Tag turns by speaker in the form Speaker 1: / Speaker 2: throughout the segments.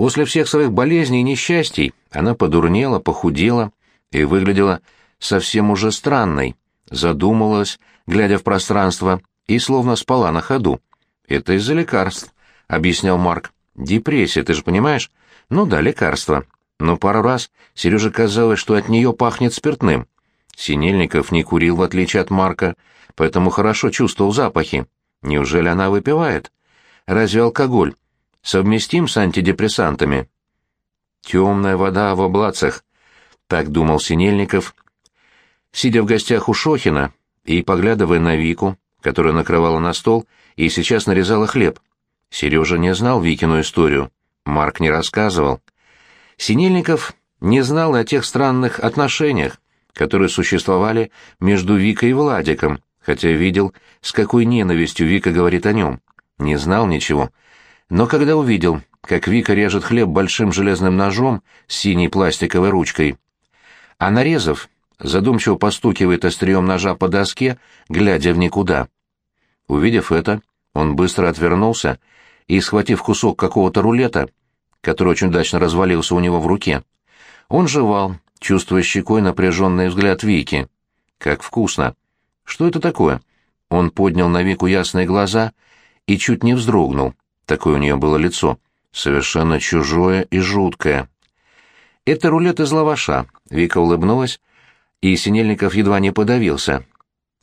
Speaker 1: После всех своих болезней и несчастий она подурнела, похудела и выглядела совсем уже странной, задумалась, глядя в пространство, и словно спала на ходу. «Это из-за лекарств», — объяснял Марк. «Депрессия, ты же понимаешь? Ну да, лекарства. Но пару раз Сереже казалось, что от нее пахнет спиртным. Синельников не курил, в отличие от Марка, поэтому хорошо чувствовал запахи. Неужели она выпивает? Разве алкоголь совместим с антидепрессантами? Темная вода в облацах, так думал Синельников, сидя в гостях у Шохина и поглядывая на Вику, которая накрывала на стол и сейчас нарезала хлеб. Сережа не знал Викину историю, Марк не рассказывал. Синельников не знал о тех странных отношениях, которые существовали между Викой и Владиком, хотя видел, с какой ненавистью Вика говорит о нем. Не знал ничего. Но когда увидел, как Вика режет хлеб большим железным ножом с синей пластиковой ручкой, а нарезав, задумчиво постукивает острием ножа по доске, глядя в никуда. Увидев это, он быстро отвернулся и, схватив кусок какого-то рулета, который очень удачно развалился у него в руке, он жевал, чувствуя щекой напряженный взгляд Вики. «Как вкусно!» «Что это такое?» Он поднял на Вику ясные глаза и чуть не вздрогнул. Такое у нее было лицо. Совершенно чужое и жуткое. «Это рулет из лаваша», — Вика улыбнулась, и Синельников едва не подавился.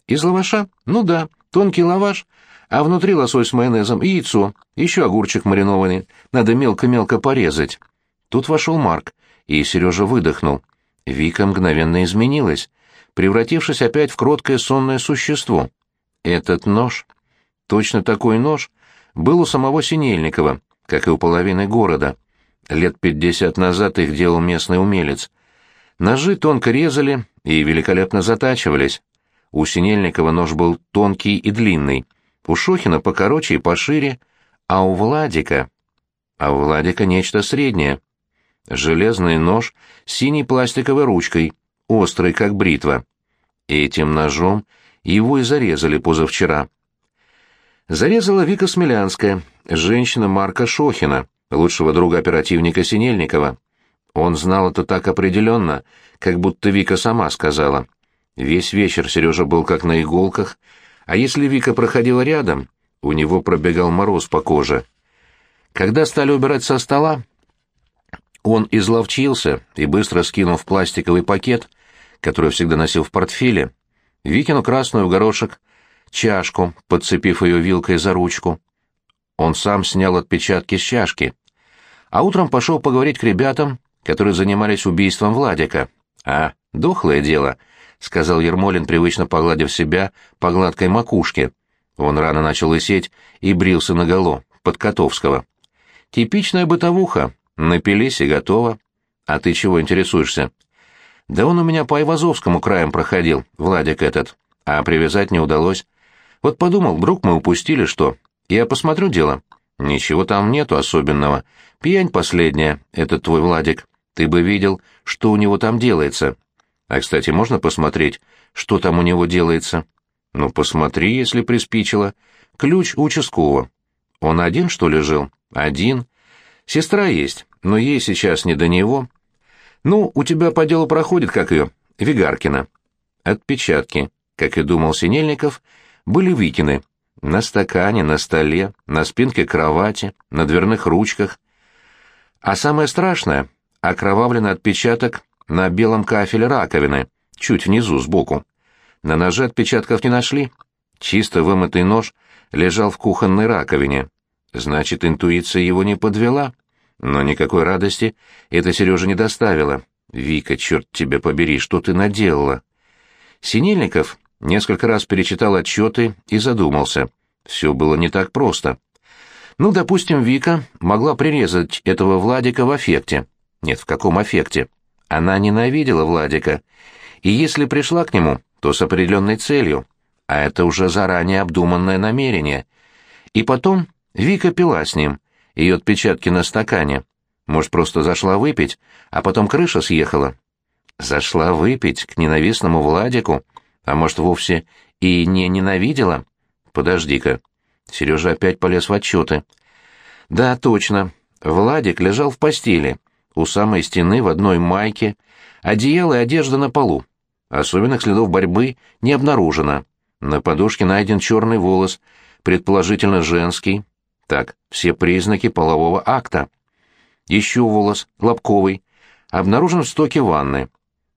Speaker 1: «Из лаваша? Ну да, тонкий лаваш, а внутри лосось с майонезом и яйцо, еще огурчик маринованный, надо мелко-мелко порезать». Тут вошел Марк, и Сережа выдохнул. Вика мгновенно изменилась превратившись опять в кроткое сонное существо. Этот нож, точно такой нож, был у самого Синельникова, как и у половины города. Лет пятьдесят назад их делал местный умелец. Ножи тонко резали и великолепно затачивались. У Синельникова нож был тонкий и длинный, у Шохина покороче и пошире, а у Владика... А у Владика нечто среднее. Железный нож с синей пластиковой ручкой — острый, как бритва. Этим ножом его и зарезали позавчера. Зарезала Вика Смелянская, женщина Марка Шохина, лучшего друга оперативника Синельникова. Он знал это так определенно, как будто Вика сама сказала. Весь вечер Сережа был как на иголках, а если Вика проходила рядом, у него пробегал мороз по коже. Когда стали убирать со стола, он изловчился и, быстро скинув пластиковый пакет, которую всегда носил в портфеле, Викину красную в горошек, чашку, подцепив ее вилкой за ручку. Он сам снял отпечатки с чашки. А утром пошел поговорить к ребятам, которые занимались убийством Владика. «А, дохлое дело», — сказал Ермолин, привычно погладив себя по гладкой макушке. Он рано начал лысеть и брился наголо, под Котовского. «Типичная бытовуха. Напились и готово. А ты чего интересуешься?» Да он у меня по Айвазовскому краям проходил, Владик этот, а привязать не удалось. Вот подумал, вдруг мы упустили что. Я посмотрю дело. Ничего там нету особенного. Пьянь последняя, этот твой Владик. Ты бы видел, что у него там делается. А, кстати, можно посмотреть, что там у него делается? Ну, посмотри, если приспичило. Ключ участкового. Он один, что ли, жил? Один. Сестра есть, но ей сейчас не до него. «Ну, у тебя по делу проходит, как ее, Вигаркина». Отпечатки, как и думал Синельников, были Викины. На стакане, на столе, на спинке кровати, на дверных ручках. А самое страшное — окровавленный отпечаток на белом кафеле раковины, чуть внизу, сбоку. На ноже отпечатков не нашли. Чисто вымытый нож лежал в кухонной раковине. Значит, интуиция его не подвела. Но никакой радости это Сереже не доставило. «Вика, черт тебя побери, что ты наделала?» Синельников несколько раз перечитал отчеты и задумался. Все было не так просто. Ну, допустим, Вика могла прирезать этого Владика в аффекте. Нет, в каком аффекте? Она ненавидела Владика. И если пришла к нему, то с определенной целью. А это уже заранее обдуманное намерение. И потом Вика пила с ним, ее отпечатки на стакане. Может, просто зашла выпить, а потом крыша съехала? Зашла выпить к ненавистному Владику, а может, вовсе и не ненавидела? Подожди-ка. Сережа опять полез в отчеты. Да, точно. Владик лежал в постели, у самой стены в одной майке, одеяло и одежда на полу. Особенных следов борьбы не обнаружено. На подушке найден черный волос, предположительно женский. Так, все признаки полового акта. Еще волос, лобковый, обнаружен в стоке ванны.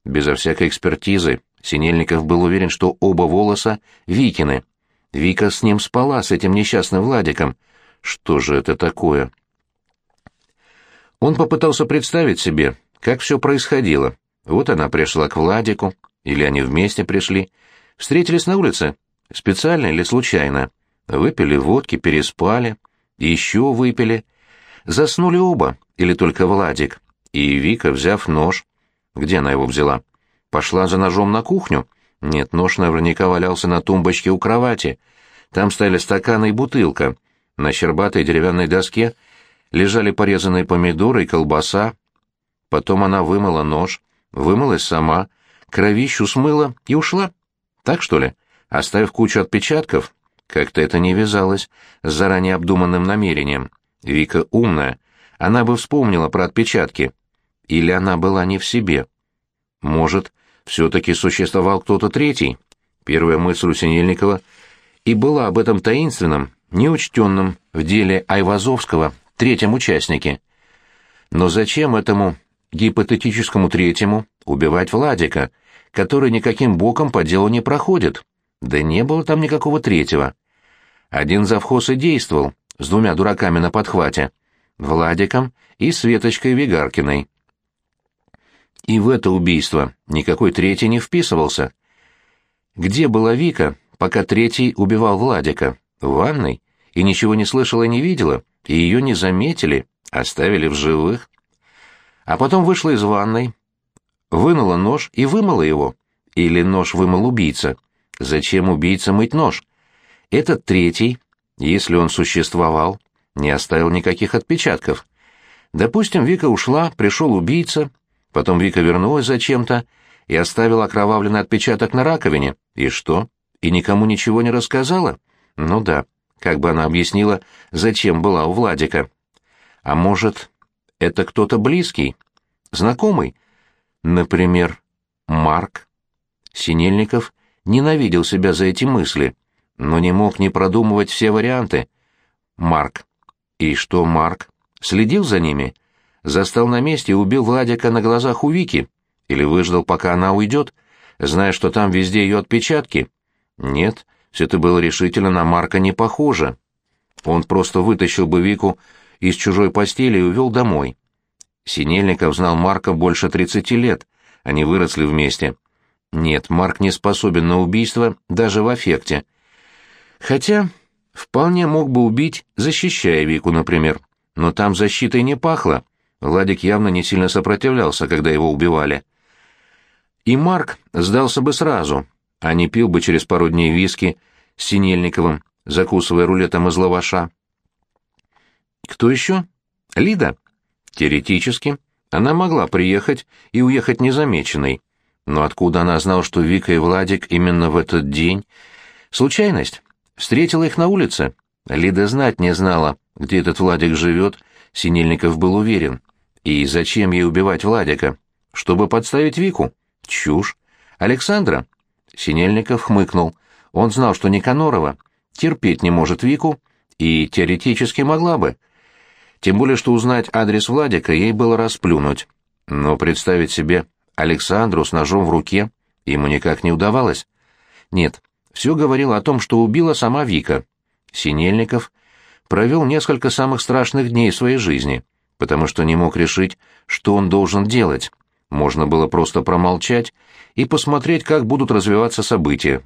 Speaker 1: Безо всякой экспертизы Синельников был уверен, что оба волоса Викины. Вика с ним спала, с этим несчастным Владиком. Что же это такое? Он попытался представить себе, как все происходило. Вот она пришла к Владику, или они вместе пришли. Встретились на улице, специально или случайно. Выпили водки, переспали, еще выпили. Заснули оба, или только Владик. И Вика, взяв нож... Где она его взяла? Пошла за ножом на кухню? Нет, нож наверняка валялся на тумбочке у кровати. Там стояли стаканы и бутылка. На щербатой деревянной доске лежали порезанные помидоры и колбаса. Потом она вымыла нож, вымылась сама, кровищу смыла и ушла. Так что ли? Оставив кучу отпечатков? Как-то это не вязалось с заранее обдуманным намерением. Вика умная, она бы вспомнила про отпечатки. Или она была не в себе. Может, все-таки существовал кто-то третий? Первая мысль у Синельникова и была об этом таинственном, неучтенном в деле Айвазовского третьем участнике. Но зачем этому гипотетическому третьему убивать Владика, который никаким боком по делу не проходит? Да не было там никакого третьего. Один завхоз и действовал, с двумя дураками на подхвате, Владиком и Светочкой Вигаркиной. И в это убийство никакой третий не вписывался. Где была Вика, пока третий убивал Владика? В ванной? И ничего не слышала и не видела? И ее не заметили? Оставили в живых? А потом вышла из ванной, вынула нож и вымыла его. Или нож вымыл убийца? Зачем убийца мыть нож? Этот третий, если он существовал, не оставил никаких отпечатков. Допустим, Вика ушла, пришел убийца, потом Вика вернулась зачем-то и оставила окровавленный отпечаток на раковине. И что? И никому ничего не рассказала? Ну да, как бы она объяснила, зачем была у Владика. А может, это кто-то близкий, знакомый? Например, Марк? Синельников ненавидел себя за эти мысли, но не мог не продумывать все варианты. Марк. И что Марк? Следил за ними? Застал на месте и убил Владика на глазах у Вики? Или выждал, пока она уйдет, зная, что там везде ее отпечатки? Нет, все это было решительно на Марка не похоже. Он просто вытащил бы Вику из чужой постели и увел домой. Синельников знал Марка больше тридцати лет, они выросли вместе. Нет, Марк не способен на убийство даже в аффекте. Хотя вполне мог бы убить, защищая Вику, например. Но там защитой не пахло. Владик явно не сильно сопротивлялся, когда его убивали. И Марк сдался бы сразу, а не пил бы через пару дней виски с Синельниковым, закусывая рулетом из лаваша. Кто еще? Лида? Теоретически, она могла приехать и уехать незамеченной. Но откуда она знала, что Вика и Владик именно в этот день? Случайность. Встретила их на улице. Лида знать не знала, где этот Владик живет, Синельников был уверен. И зачем ей убивать Владика? Чтобы подставить Вику? Чушь. Александра? Синельников хмыкнул. Он знал, что Никанорова терпеть не может Вику, и теоретически могла бы. Тем более, что узнать адрес Владика ей было расплюнуть. Но представить себе Александру с ножом в руке ему никак не удавалось. Нет, все говорило о том, что убила сама Вика. Синельников провел несколько самых страшных дней своей жизни, потому что не мог решить, что он должен делать. Можно было просто промолчать и посмотреть, как будут развиваться события.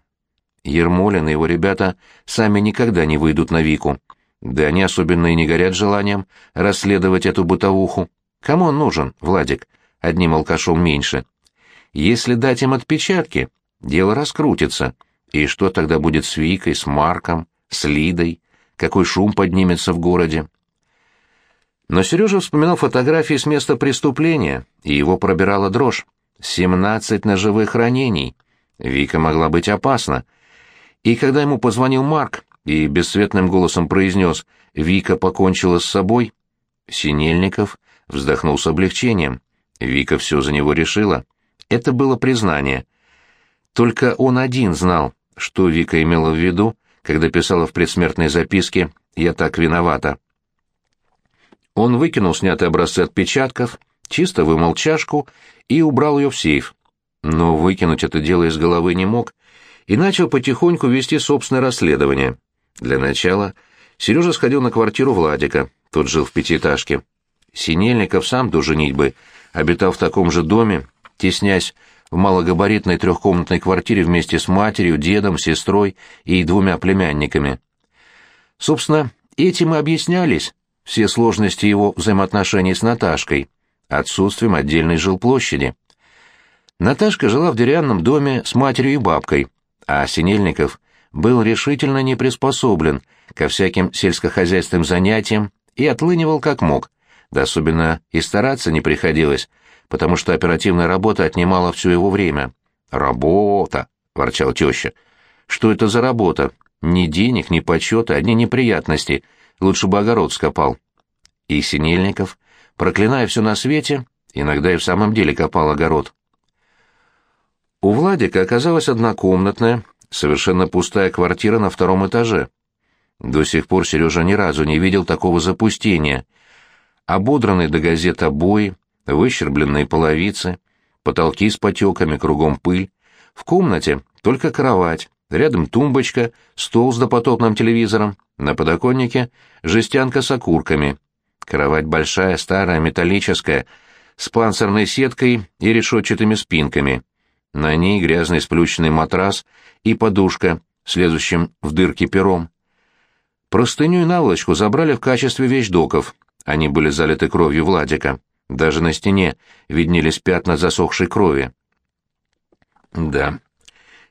Speaker 1: Ермолин и его ребята сами никогда не выйдут на Вику. Да они особенно и не горят желанием расследовать эту бытовуху. Кому он нужен, Владик? Одним алкашом меньше. Если дать им отпечатки, дело раскрутится. И что тогда будет с Викой, с Марком, с Лидой? Какой шум поднимется в городе? Но Сережа вспоминал фотографии с места преступления, и его пробирала дрожь. Семнадцать ножевых ранений. Вика могла быть опасна. И когда ему позвонил Марк и бесцветным голосом произнес «Вика покончила с собой», Синельников вздохнул с облегчением. Вика все за него решила. Это было признание. Только он один знал, что Вика имела в виду, когда писала в предсмертной записке «Я так виновата». Он выкинул снятые образцы отпечатков, чисто вымыл чашку и убрал ее в сейф. Но выкинуть это дело из головы не мог и начал потихоньку вести собственное расследование. Для начала Сережа сходил на квартиру Владика, тот жил в пятиэтажке. Синельников сам до женитьбы обитал в таком же доме, теснясь в малогабаритной трехкомнатной квартире вместе с матерью, дедом, сестрой и двумя племянниками. Собственно, этим и объяснялись все сложности его взаимоотношений с Наташкой, отсутствием отдельной жилплощади. Наташка жила в деревянном доме с матерью и бабкой, а Синельников был решительно не приспособлен ко всяким сельскохозяйственным занятиям и отлынивал как мог, да особенно и стараться не приходилось, потому что оперативная работа отнимала все его время. «Работа!» — ворчал теща. «Что это за работа? Ни денег, ни почета, одни неприятности. Лучше бы огород скопал». И Синельников, проклиная все на свете, иногда и в самом деле копал огород. У Владика оказалась однокомнатная, совершенно пустая квартира на втором этаже. До сих пор Сережа ни разу не видел такого запустения. Ободранные до газет обои, выщербленные половицы, потолки с потеками, кругом пыль. В комнате только кровать, рядом тумбочка, стол с допотопным телевизором, на подоконнике жестянка с окурками. Кровать большая, старая, металлическая, с панцирной сеткой и решетчатыми спинками. На ней грязный сплющенный матрас и подушка, следующим в дырке пером. Простыню и наволочку забрали в качестве вещдоков. Они были залиты кровью Владика. Даже на стене виднелись пятна засохшей крови. Да.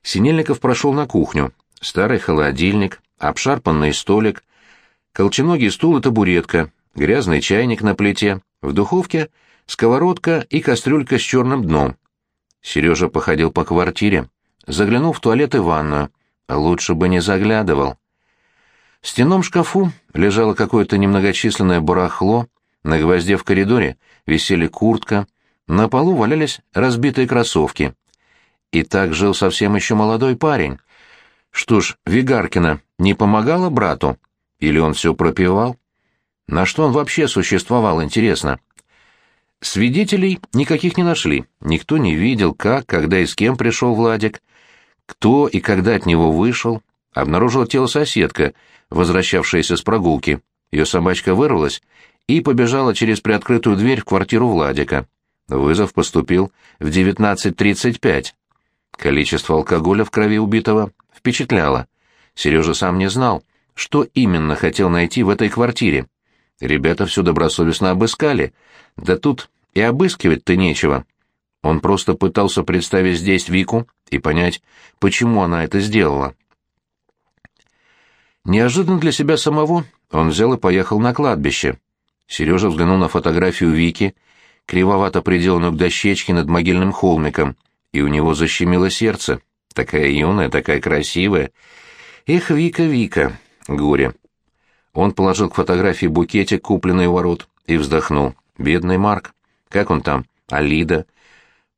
Speaker 1: Синельников прошел на кухню. Старый холодильник, обшарпанный столик, колченогий стул и табуретка, грязный чайник на плите, в духовке сковородка и кастрюлька с черным дном. Сережа походил по квартире, заглянул в туалет и ванную. Лучше бы не заглядывал. В стенном шкафу лежало какое-то немногочисленное барахло, на гвозде в коридоре висели куртка, на полу валялись разбитые кроссовки. И так жил совсем еще молодой парень. Что ж, Вигаркина не помогала брату? Или он все пропивал? На что он вообще существовал, интересно? Свидетелей никаких не нашли. Никто не видел, как, когда и с кем пришел Владик, кто и когда от него вышел. Обнаружила тело соседка, возвращавшаяся с прогулки. Ее собачка вырвалась и побежала через приоткрытую дверь в квартиру Владика. Вызов поступил в 19.35. Количество алкоголя в крови убитого впечатляло. Сережа сам не знал, что именно хотел найти в этой квартире. Ребята все добросовестно обыскали. Да тут и обыскивать-то нечего. Он просто пытался представить здесь Вику и понять, почему она это сделала. Неожиданно для себя самого он взял и поехал на кладбище. Сережа взглянул на фотографию Вики, кривовато приделанную к дощечке над могильным холмиком, и у него защемило сердце. Такая юная, такая красивая. Эх, Вика, Вика, горе. Он положил к фотографии букетик, купленный у ворот, и вздохнул. Бедный Марк. Как он там? Алида.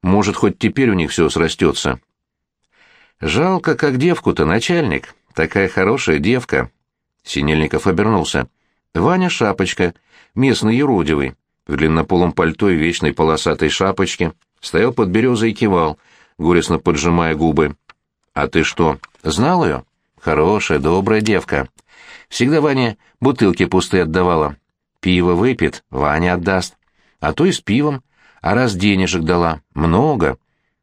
Speaker 1: Может, хоть теперь у них все срастется. Жалко, как девку-то, начальник. Такая хорошая девка. Синельников обернулся. Ваня Шапочка, местный юродивый, в длиннополом пальто и вечной полосатой шапочке, стоял под березой и кивал, горестно поджимая губы. «А ты что, знал ее?» «Хорошая, добрая девка. Всегда Ваня бутылки пустые отдавала. Пиво выпьет, Ваня отдаст. А то и с пивом. А раз денежек дала, много.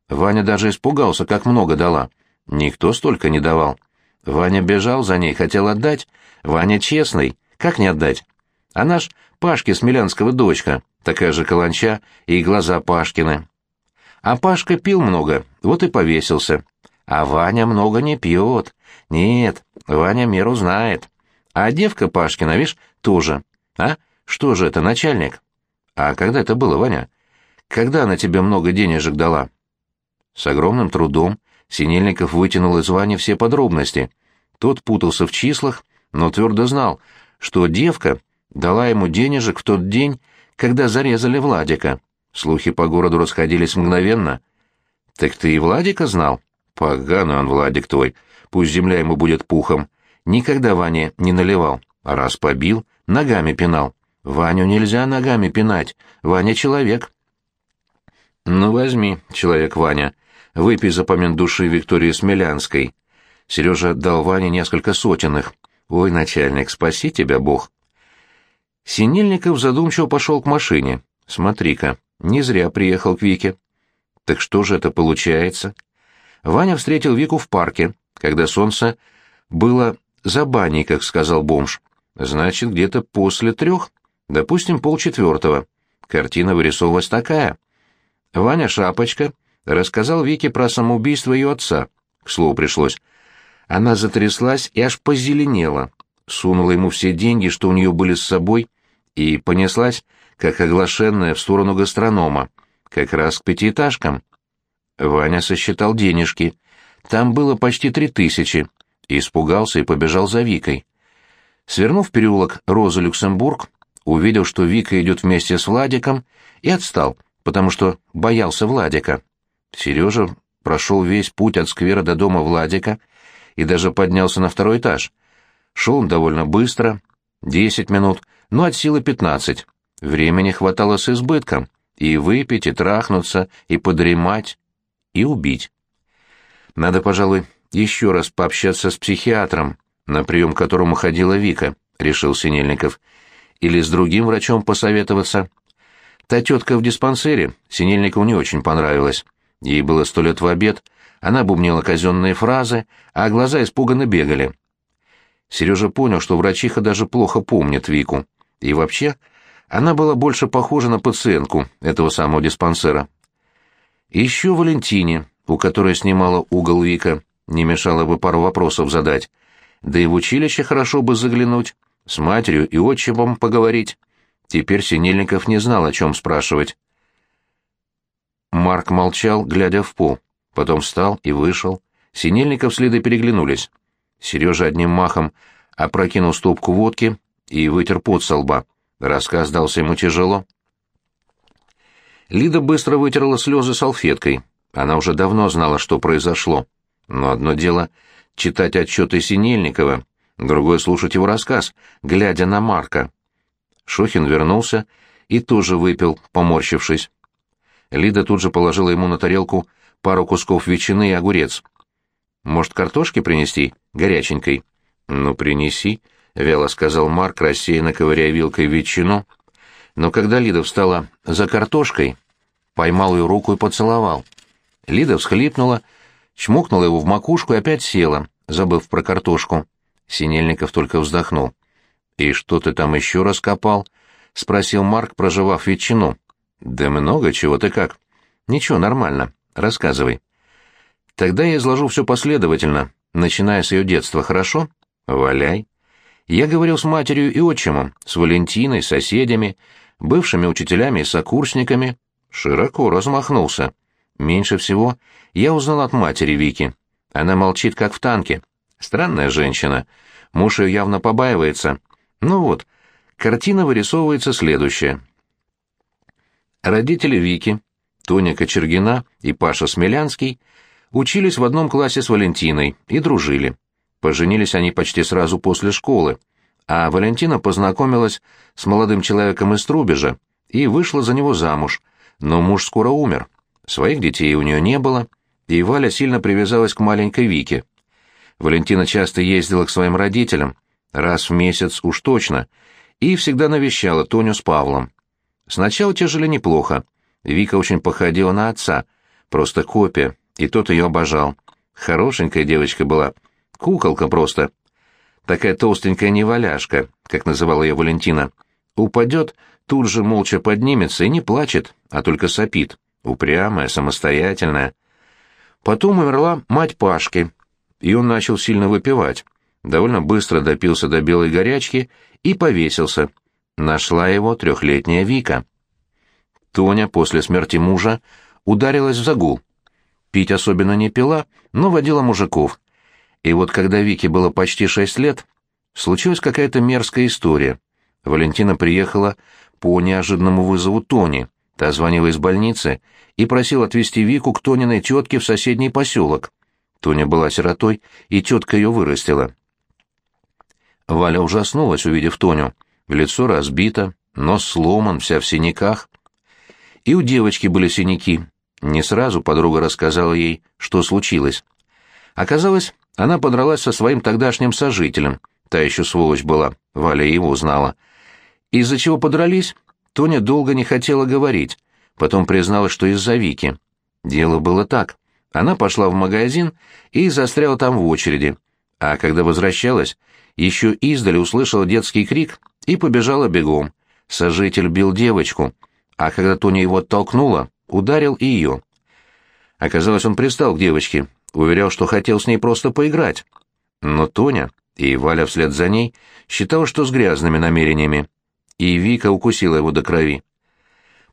Speaker 1: Ваня даже испугался, как много дала. Никто столько не давал. Ваня бежал за ней, хотел отдать. Ваня честный, как не отдать? А наш Пашки Смелянского дочка, такая же каланча, и глаза Пашкины. А Пашка пил много, вот и повесился. А Ваня много не пьет. Нет, Ваня меру знает. А девка Пашкина, видишь, тоже. А? Что же это, начальник? А когда это было, Ваня? Когда она тебе много денежек дала? С огромным трудом Синельников вытянул из Вани все подробности. Тот путался в числах, но твердо знал, что девка дала ему денежек в тот день, когда зарезали Владика. Слухи по городу расходились мгновенно. «Так ты и Владика знал?» «Поганый он, Владик твой, пусть земля ему будет пухом. Никогда Ваня не наливал, а раз побил, ногами пинал. Ваню нельзя ногами пинать, Ваня человек». «Ну возьми, человек Ваня, выпей за помин души Виктории Смелянской». Сережа дал Ване несколько сотенных. «Ой, начальник, спаси тебя Бог». Синельников задумчиво пошел к машине. «Смотри-ка, не зря приехал к Вике». «Так что же это получается?» Ваня встретил Вику в парке, когда солнце было за баней, как сказал бомж. «Значит, где-то после трех, допустим, полчетвертого. Картина вырисовывалась такая. Ваня Шапочка рассказал Вике про самоубийство ее отца. К слову пришлось. Она затряслась и аж позеленела, сунула ему все деньги, что у нее были с собой, и понеслась, как оглашенная, в сторону гастронома, как раз к пятиэтажкам. Ваня сосчитал денежки. Там было почти три тысячи. Испугался и побежал за Викой. Свернув переулок Роза Люксембург, увидел, что Вика идет вместе с Владиком, и отстал, потому что боялся Владика. Сережа прошел весь путь от сквера до дома Владика и даже поднялся на второй этаж. Шел он довольно быстро, десять минут, но от силы пятнадцать. Времени хватало с избытком. И выпить, и трахнуться, и подремать, и убить. Надо, пожалуй, еще раз пообщаться с психиатром, на прием к которому ходила Вика, решил Синельников. Или с другим врачом посоветоваться. Та тетка в диспансере Синельникову не очень понравилась. Ей было сто лет в обед, она бубнила казенные фразы, а глаза испуганно бегали. Сережа понял, что врачиха даже плохо помнит Вику. И вообще, она была больше похожа на пациентку этого самого диспансера. Еще Валентине, у которой снимала угол Вика, не мешало бы пару вопросов задать. Да и в училище хорошо бы заглянуть, с матерью и отчимом поговорить. Теперь Синельников не знал, о чем спрашивать. Марк молчал, глядя в пол. Потом встал и вышел. Синельников с Лидой переглянулись. Сережа одним махом опрокинул стопку водки и вытер пот со лба. Рассказ дался ему тяжело. Лида быстро вытерла слезы салфеткой. Она уже давно знала, что произошло. Но одно дело — читать отчеты Синельникова, другое — слушать его рассказ, глядя на Марка. Шохин вернулся и тоже выпил, поморщившись. Лида тут же положила ему на тарелку пару кусков ветчины и огурец. «Может, картошки принести? Горяченькой?» «Ну, принеси», — вяло сказал Марк, рассеянно ковыряя вилкой ветчину. Но когда Лида встала за картошкой, поймал ее руку и поцеловал. Лида всхлипнула, чмокнула его в макушку и опять села, забыв про картошку. Синельников только вздохнул. «И что ты там еще раскопал?» — спросил Марк, проживав ветчину. «Да много чего, ты как?» «Ничего, нормально. Рассказывай». «Тогда я изложу все последовательно, начиная с ее детства, хорошо?» «Валяй». Я говорил с матерью и отчимом, с Валентиной, соседями, бывшими учителями и сокурсниками. Широко размахнулся. Меньше всего я узнал от матери Вики. Она молчит, как в танке. Странная женщина. Муж ее явно побаивается. Ну вот, картина вырисовывается следующая. Родители Вики, Тоня Кочергина и Паша Смелянский, учились в одном классе с Валентиной и дружили. Поженились они почти сразу после школы, а Валентина познакомилась с молодым человеком из Трубежа и вышла за него замуж, но муж скоро умер. Своих детей у нее не было, и Валя сильно привязалась к маленькой Вике. Валентина часто ездила к своим родителям, раз в месяц уж точно, и всегда навещала Тоню с Павлом. Сначала те жили неплохо. Вика очень походила на отца, просто копия, и тот ее обожал. Хорошенькая девочка была, Куколка просто. Такая толстенькая неваляшка, как называла ее Валентина. Упадет, тут же молча поднимется и не плачет, а только сопит. Упрямая, самостоятельная. Потом умерла мать Пашки, и он начал сильно выпивать. Довольно быстро допился до белой горячки и повесился. Нашла его трехлетняя Вика. Тоня после смерти мужа ударилась в загул. Пить особенно не пила, но водила мужиков. И вот когда Вике было почти шесть лет, случилась какая-то мерзкая история. Валентина приехала по неожиданному вызову Тони. Та звонила из больницы и просила отвезти Вику к Тониной тетке в соседний поселок. Тоня была сиротой, и тетка ее вырастила. Валя ужаснулась, увидев Тоню. Лицо разбито, нос сломан, вся в синяках. И у девочки были синяки. Не сразу подруга рассказала ей, что случилось. Оказалось, она подралась со своим тогдашним сожителем. Та еще сволочь была, Валя его знала. Из-за чего подрались, Тоня долго не хотела говорить. Потом призналась, что из-за Вики. Дело было так. Она пошла в магазин и застряла там в очереди. А когда возвращалась, еще издали услышала детский крик и побежала бегом. Сожитель бил девочку, а когда Тоня его оттолкнула, ударил и ее. Оказалось, он пристал к девочке, уверял, что хотел с ней просто поиграть. Но Тоня, и Валя вслед за ней, считала, что с грязными намерениями. И Вика укусила его до крови.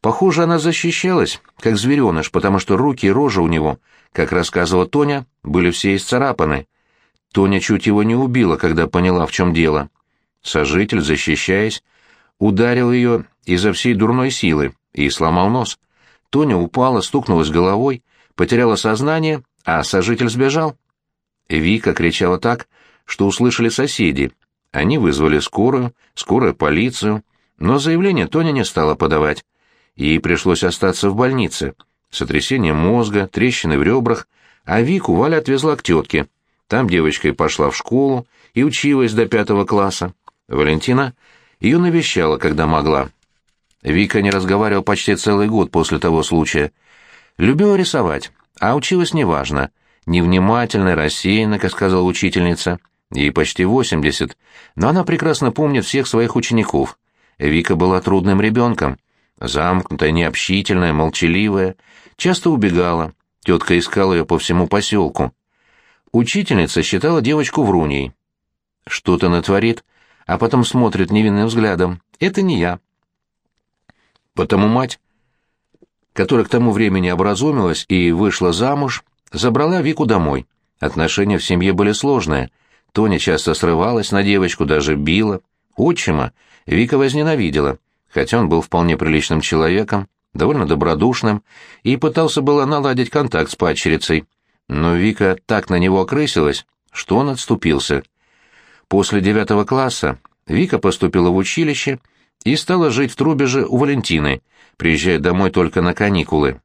Speaker 1: Похоже, она защищалась, как звереныш, потому что руки и рожа у него, как рассказывала Тоня, были все исцарапаны. Тоня чуть его не убила, когда поняла, в чем дело. Сожитель, защищаясь, ударил ее изо всей дурной силы и сломал нос. Тоня упала, стукнулась головой, потеряла сознание, а сожитель сбежал. Вика кричала так, что услышали соседи. Они вызвали скорую, скорую полицию, но заявление Тоня не стала подавать. Ей пришлось остаться в больнице. Сотрясение мозга, трещины в ребрах, а Вику Валя отвезла к тетке. Там девочка и пошла в школу и училась до пятого класса. Валентина ее навещала, когда могла. Вика не разговаривала почти целый год после того случая. Любила рисовать, а училась неважно. Невнимательно, рассеянно, как сказала учительница. Ей почти восемьдесят, но она прекрасно помнит всех своих учеников. Вика была трудным ребенком. Замкнутая, необщительная, молчаливая. Часто убегала. Тетка искала ее по всему поселку. Учительница считала девочку вруньей. Что-то натворит, а потом смотрит невинным взглядом. Это не я. Потому мать, которая к тому времени образумилась и вышла замуж, забрала Вику домой. Отношения в семье были сложные. Тоня часто срывалась на девочку, даже била. Отчима Вика возненавидела, хотя он был вполне приличным человеком, довольно добродушным, и пытался было наладить контакт с падчерицей. Но Вика так на него окрысилась, что он отступился. После девятого класса Вика поступила в училище и стала жить в Трубеже у Валентины, приезжая домой только на каникулы.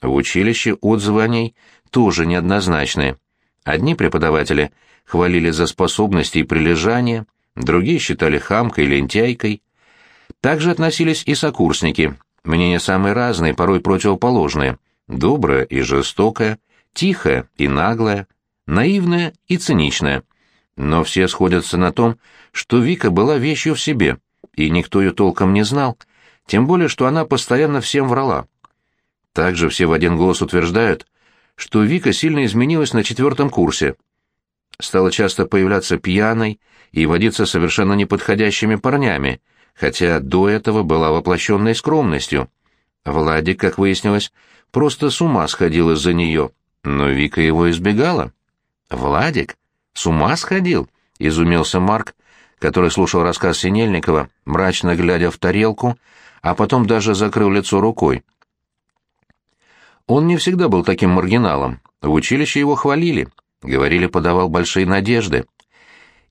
Speaker 1: В училище отзывы о ней тоже неоднозначные. Одни преподаватели хвалили за способности и прилежание, другие считали хамкой, лентяйкой. Также относились и сокурсники, мнения самые разные, порой противоположные, добрая и жестокая, тихая и наглая, наивная и циничная. Но все сходятся на том, что Вика была вещью в себе, и никто ее толком не знал, тем более, что она постоянно всем врала. Также все в один голос утверждают, что Вика сильно изменилась на четвертом курсе. Стала часто появляться пьяной и водиться совершенно неподходящими парнями, хотя до этого была воплощенной скромностью. Владик, как выяснилось, просто с ума сходил из-за нее, но Вика его избегала. «Владик? С ума сходил?» — изумился Марк, который слушал рассказ Синельникова, мрачно глядя в тарелку, а потом даже закрыл лицо рукой. Он не всегда был таким маргиналом. В училище его хвалили, говорили, подавал большие надежды.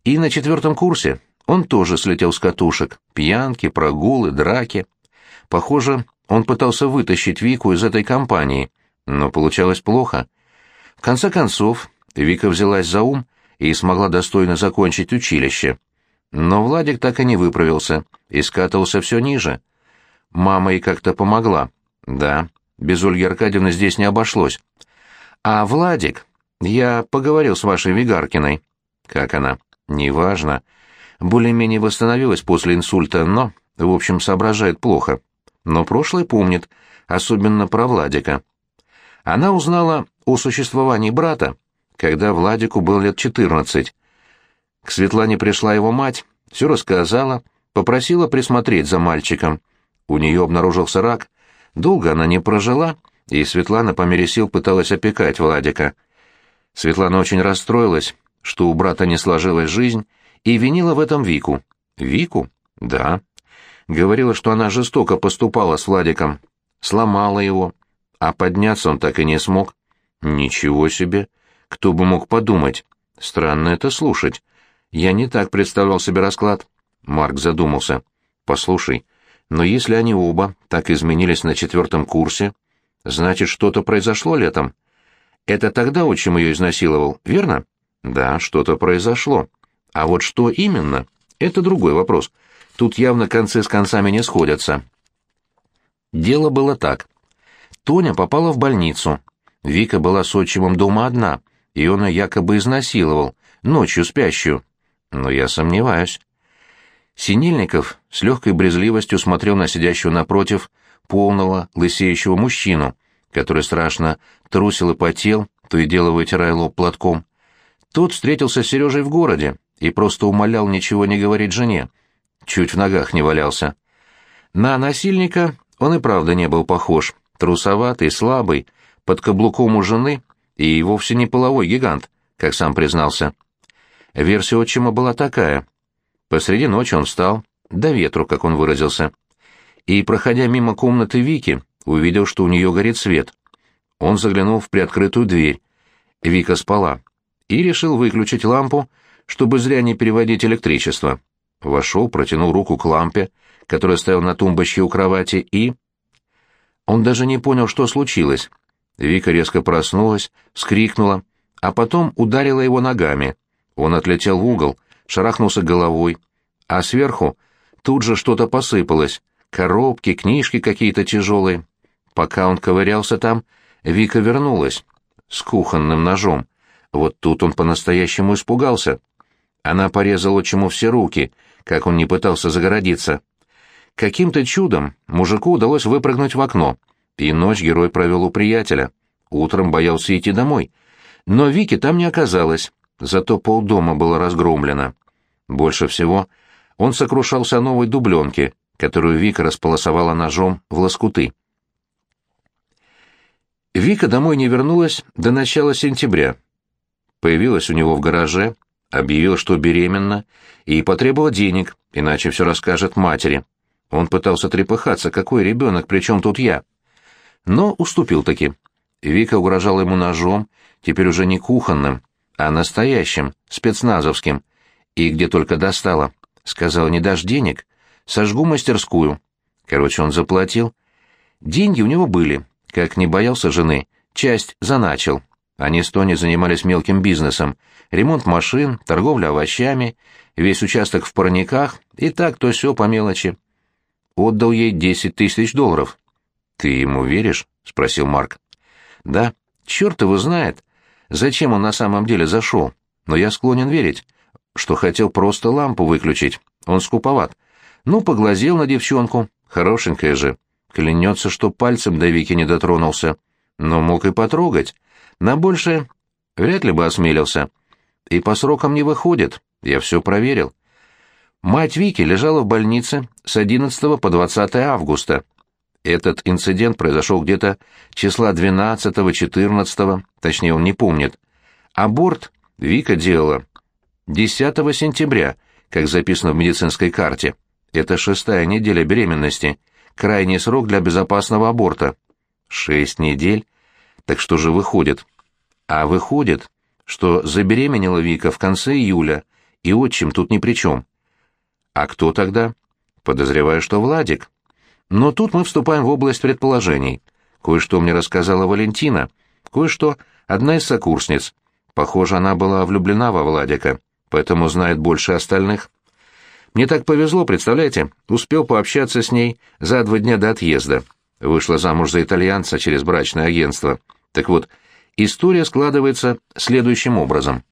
Speaker 1: И на четвертом курсе он тоже слетел с катушек. Пьянки, прогулы, драки. Похоже, он пытался вытащить Вику из этой компании, но получалось плохо. В конце концов, Вика взялась за ум и смогла достойно закончить училище. Но Владик так и не выправился и скатывался все ниже. Мама ей как-то помогла. Да, без Ольги Аркадьевны здесь не обошлось. А Владик... Я поговорил с вашей Вигаркиной. Как она? Неважно. Более-менее восстановилась после инсульта, но, в общем, соображает плохо. Но прошлое помнит, особенно про Владика. Она узнала о существовании брата, когда Владику был лет четырнадцать. К Светлане пришла его мать, все рассказала, попросила присмотреть за мальчиком. У нее обнаружился рак. Долго она не прожила, и Светлана по мере сил пыталась опекать Владика. Светлана очень расстроилась, что у брата не сложилась жизнь, и винила в этом Вику. Вику? Да, Говорила, что она жестоко поступала с Владиком, сломала его, а подняться он так и не смог. Ничего себе! Кто бы мог подумать? Странно это слушать. Я не так представлял себе расклад. Марк задумался. Послушай, но если они оба так изменились на четвертом курсе, значит, что-то произошло летом. Это тогда отчим ее изнасиловал, верно? Да, что-то произошло. А вот что именно, это другой вопрос. Тут явно концы с концами не сходятся. Дело было так. Тоня попала в больницу. Вика была с отчимом дома одна, и он ее якобы изнасиловал, ночью спящую. Но я сомневаюсь. Синельников с легкой брезгливостью смотрел на сидящего напротив полного, лысеющего мужчину, который страшно трусил и потел, то и дело вытирая лоб платком. Тот встретился с Сережей в городе и просто умолял ничего не говорить жене. Чуть в ногах не валялся. На насильника он и правда не был похож. Трусоватый, слабый, под каблуком у жены и вовсе не половой гигант, как сам признался. Версия отчима была такая. Посреди ночи он встал, до ветру, как он выразился, и, проходя мимо комнаты Вики, увидел, что у нее горит свет. Он заглянул в приоткрытую дверь. Вика спала. И решил выключить лампу, чтобы зря не переводить электричество. Вошел, протянул руку к лампе, которая стояла на тумбочке у кровати, и... Он даже не понял, что случилось. Вика резко проснулась, вскрикнула, а потом ударила его ногами. Он отлетел в угол, шарахнулся головой, а сверху тут же что-то посыпалось, коробки, книжки какие-то тяжелые. Пока он ковырялся там, Вика вернулась с кухонным ножом. Вот тут он по-настоящему испугался. Она порезала отчиму все руки, как он не пытался загородиться. Каким-то чудом мужику удалось выпрыгнуть в окно, и ночь герой провел у приятеля. Утром боялся идти домой. Но Вики там не оказалось, зато полдома было разгромлено. Больше всего он сокрушался о новой дубленке, которую Вика располосовала ножом в лоскуты. Вика домой не вернулась до начала сентября. Появилась у него в гараже, объявила, что беременна, и потребовала денег, иначе все расскажет матери. Он пытался трепыхаться, какой ребенок, причем тут я. Но уступил таки. Вика угрожала ему ножом, теперь уже не кухонным, а настоящим, спецназовским, и где только достала. Сказал, не дашь денег, сожгу мастерскую. Короче, он заплатил. Деньги у него были, как не боялся жены, часть заначил. Они с Тони занимались мелким бизнесом, ремонт машин, торговля овощами, весь участок в парниках, и так то все по мелочи. Отдал ей десять тысяч долларов. «Ты ему веришь?» — спросил Марк. «Да, черт его знает, зачем он на самом деле зашел, но я склонен верить, что хотел просто лампу выключить, он скуповат. Ну, поглазел на девчонку, хорошенькая же, клянется, что пальцем до Вики не дотронулся, но мог и потрогать, на большее вряд ли бы осмелился. И по срокам не выходит, я все проверил. Мать Вики лежала в больнице с 11 по 20 августа. Этот инцидент произошел где-то числа 12-14, точнее он не помнит. Аборт Вика делала 10 сентября, как записано в медицинской карте. Это шестая неделя беременности, крайний срок для безопасного аборта. Шесть недель? Так что же выходит? А выходит, что забеременела Вика в конце июля, и отчим тут ни при чем. А кто тогда? Подозреваю, что Владик. Но тут мы вступаем в область предположений. Кое-что мне рассказала Валентина, кое-что одна из сокурсниц. Похоже, она была влюблена во Владика, поэтому знает больше остальных. Мне так повезло, представляете, успел пообщаться с ней за два дня до отъезда. Вышла замуж за итальянца через брачное агентство. Так вот, история складывается следующим образом.